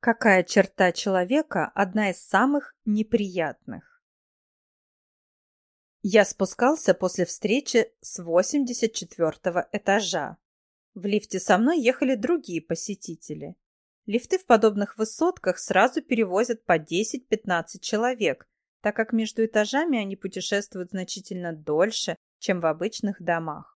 Какая черта человека одна из самых неприятных? Я спускался после встречи с 84 этажа. В лифте со мной ехали другие посетители. Лифты в подобных высотках сразу перевозят по 10-15 человек, так как между этажами они путешествуют значительно дольше, чем в обычных домах.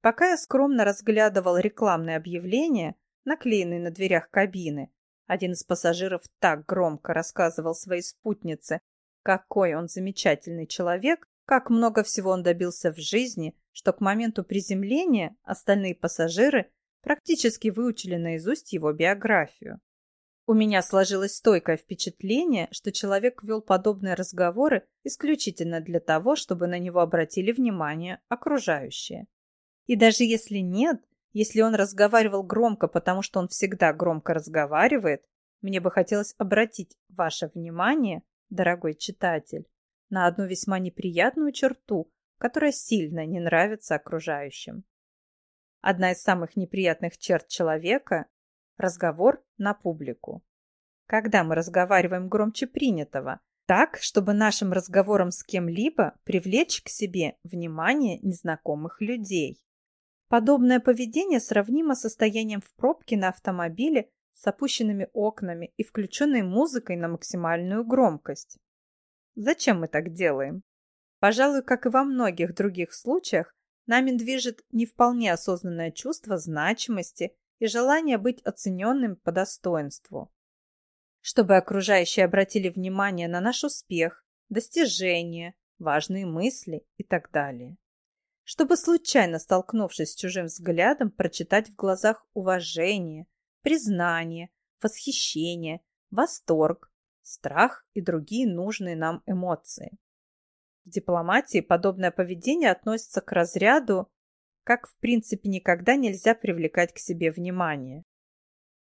Пока я скромно разглядывал рекламные объявления, наклеенные на дверях кабины, один из пассажиров так громко рассказывал своей спутнице, какой он замечательный человек, как много всего он добился в жизни, что к моменту приземления остальные пассажиры практически выучили наизусть его биографию. У меня сложилось стойкое впечатление, что человек вел подобные разговоры исключительно для того, чтобы на него обратили внимание окружающие. И даже если нет, если он разговаривал громко, потому что он всегда громко разговаривает, мне бы хотелось обратить ваше внимание, дорогой читатель, на одну весьма неприятную черту, которая сильно не нравится окружающим. Одна из самых неприятных черт человека – разговор на публику. Когда мы разговариваем громче принятого, так, чтобы нашим разговором с кем-либо привлечь к себе внимание незнакомых людей. Подобное поведение сравнимо с состоянием в пробке на автомобиле с опущенными окнами и включенной музыкой на максимальную громкость. Зачем мы так делаем? Пожалуй, как и во многих других случаях, нами движет не вполне осознанное чувство значимости и желание быть оцененным по достоинству. Чтобы окружающие обратили внимание на наш успех, достижения, важные мысли и так далее чтобы, случайно столкнувшись с чужим взглядом, прочитать в глазах уважение, признание, восхищение, восторг, страх и другие нужные нам эмоции. В дипломатии подобное поведение относится к разряду, как в принципе никогда нельзя привлекать к себе внимание.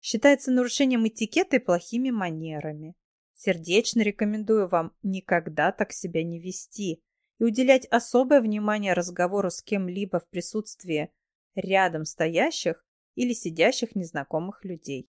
Считается нарушением этикета и плохими манерами. Сердечно рекомендую вам никогда так себя не вести, и уделять особое внимание разговору с кем-либо в присутствии рядом стоящих или сидящих незнакомых людей.